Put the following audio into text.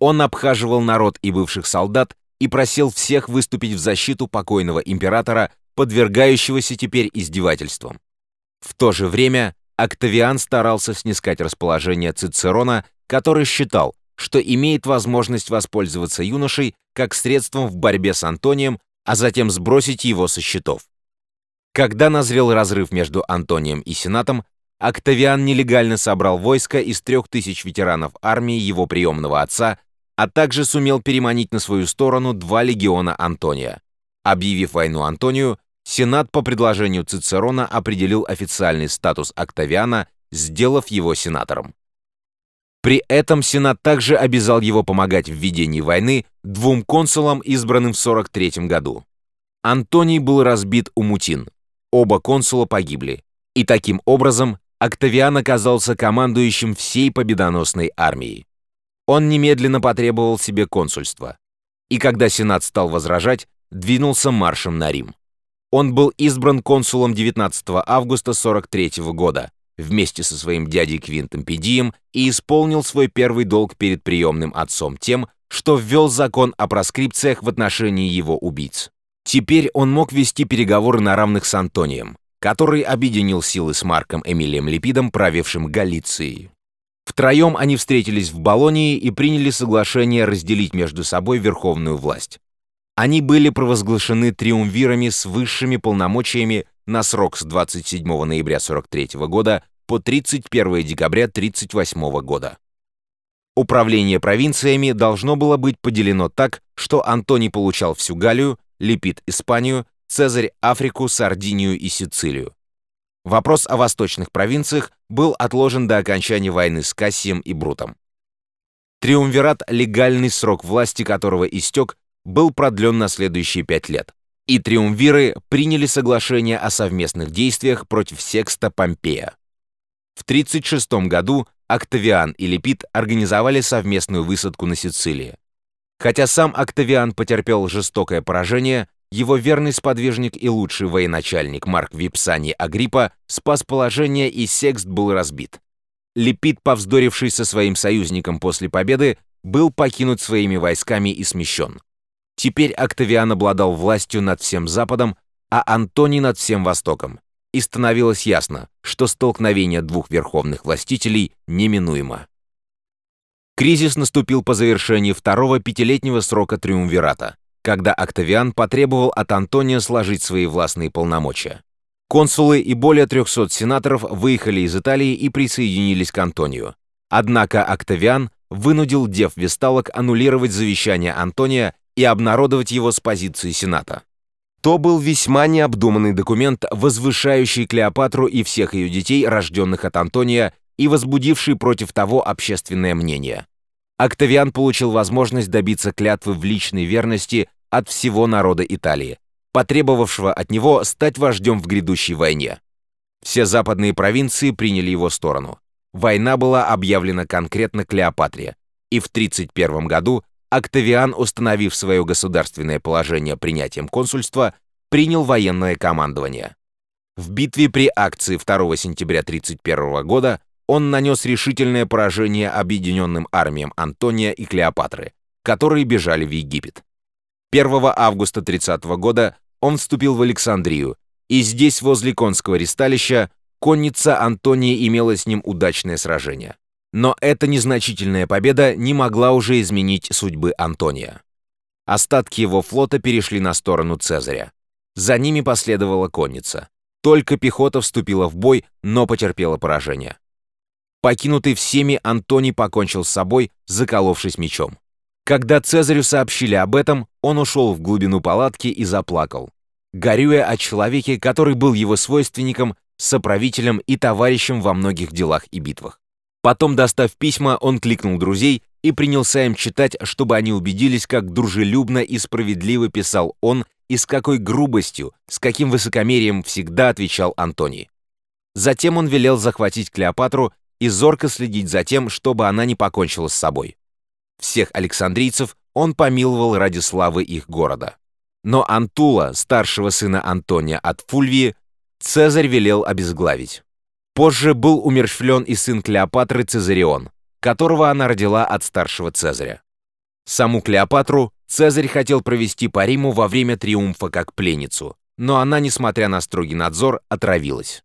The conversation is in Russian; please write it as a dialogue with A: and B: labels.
A: Он обхаживал народ и бывших солдат и просил всех выступить в защиту покойного императора, подвергающегося теперь издевательствам. В то же время Октавиан старался снискать расположение Цицерона, который считал, что имеет возможность воспользоваться юношей как средством в борьбе с Антонием, а затем сбросить его со счетов. Когда назрел разрыв между Антонием и Сенатом, Октавиан нелегально собрал войско из трех тысяч ветеранов армии его приемного отца, а также сумел переманить на свою сторону два легиона Антония. Объявив войну Антонию, Сенат по предложению Цицерона определил официальный статус Октавиана, сделав его сенатором. При этом Сенат также обязал его помогать в ведении войны двум консулам, избранным в 43 году. Антоний был разбит у Мутин. Оба консула погибли. И таким образом Октавиан оказался командующим всей победоносной армией. Он немедленно потребовал себе консульства. И когда Сенат стал возражать, двинулся маршем на Рим. Он был избран консулом 19 августа 43 года, вместе со своим дядей Квинтом Педием и исполнил свой первый долг перед приемным отцом тем, что ввел закон о проскрипциях в отношении его убийц. Теперь он мог вести переговоры на равных с Антонием, который объединил силы с Марком Эмилием Липидом, правившим Галицией. Втроем они встретились в Болонии и приняли соглашение разделить между собой верховную власть. Они были провозглашены триумвирами с высшими полномочиями на срок с 27 ноября 43 года по 31 декабря 38 года. Управление провинциями должно было быть поделено так, что Антоний получал всю Галлию, Липид – Испанию, Цезарь – Африку, Сардинию и Сицилию. Вопрос о восточных провинциях был отложен до окончания войны с Кассием и Брутом. Триумвират, легальный срок власти которого истек, был продлен на следующие пять лет и триумвиры приняли соглашение о совместных действиях против Секста Помпея. В 36 году Октавиан и Лепит организовали совместную высадку на Сицилии. Хотя сам Октавиан потерпел жестокое поражение, его верный сподвижник и лучший военачальник Марк Випсани Агриппа спас положение и Секст был разбит. Лепит, повздоривший со своим союзником после победы, был покинут своими войсками и смещен. Теперь Октавиан обладал властью над всем Западом, а Антоний над всем Востоком. И становилось ясно, что столкновение двух верховных властителей неминуемо. Кризис наступил по завершении второго пятилетнего срока Триумвирата, когда Октавиан потребовал от Антония сложить свои властные полномочия. Консулы и более 300 сенаторов выехали из Италии и присоединились к Антонию. Однако Октавиан вынудил дев Весталок аннулировать завещание Антония и обнародовать его с позиции Сената. То был весьма необдуманный документ, возвышающий Клеопатру и всех ее детей, рожденных от Антония, и возбудивший против того общественное мнение. Октавиан получил возможность добиться клятвы в личной верности от всего народа Италии, потребовавшего от него стать вождем в грядущей войне. Все западные провинции приняли его сторону. Война была объявлена конкретно Клеопатре, и в 31 году Октавиан, установив свое государственное положение принятием консульства, принял военное командование. В битве при акции 2 сентября 31 года он нанес решительное поражение объединенным армиям Антония и Клеопатры, которые бежали в Египет. 1 августа 30 года он вступил в Александрию, и здесь, возле конского ристалища, конница Антония имела с ним удачное сражение. Но эта незначительная победа не могла уже изменить судьбы Антония. Остатки его флота перешли на сторону Цезаря. За ними последовала конница. Только пехота вступила в бой, но потерпела поражение. Покинутый всеми, Антоний покончил с собой, заколовшись мечом. Когда Цезарю сообщили об этом, он ушел в глубину палатки и заплакал, горюя о человеке, который был его свойственником, соправителем и товарищем во многих делах и битвах. Потом, достав письма, он кликнул друзей и принялся им читать, чтобы они убедились, как дружелюбно и справедливо писал он и с какой грубостью, с каким высокомерием всегда отвечал Антоний. Затем он велел захватить Клеопатру и зорко следить за тем, чтобы она не покончила с собой. Всех александрийцев он помиловал ради славы их города. Но Антула, старшего сына Антония от Фульвии, Цезарь велел обезглавить. Позже был умерщвлен и сын Клеопатры Цезарион, которого она родила от старшего Цезаря. Саму Клеопатру Цезарь хотел провести по Риму во время триумфа как пленницу, но она, несмотря на строгий надзор, отравилась.